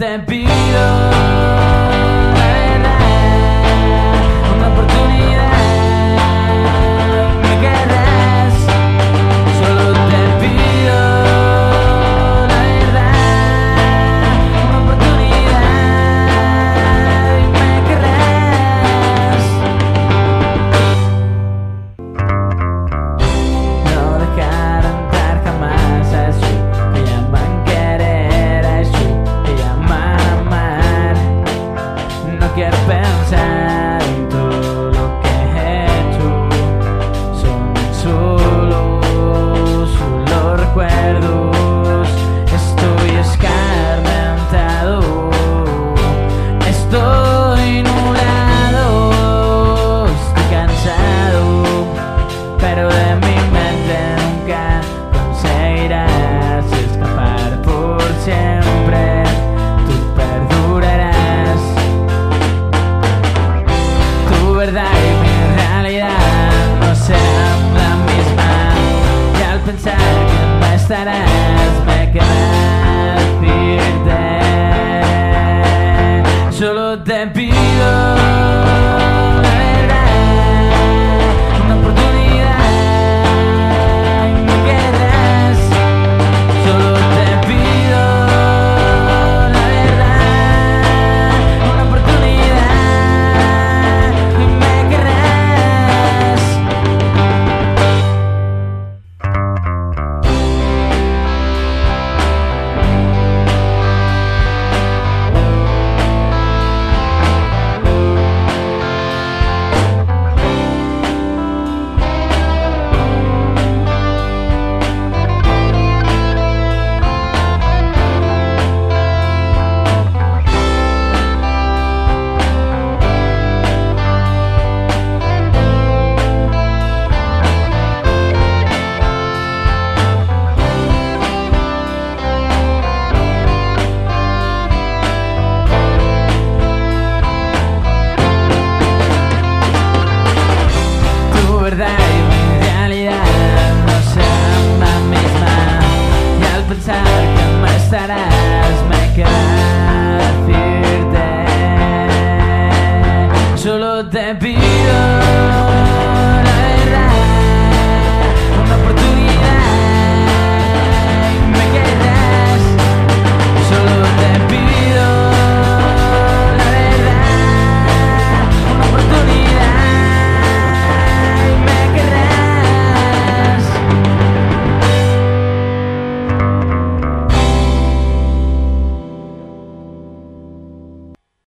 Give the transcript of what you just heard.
te pido than be there be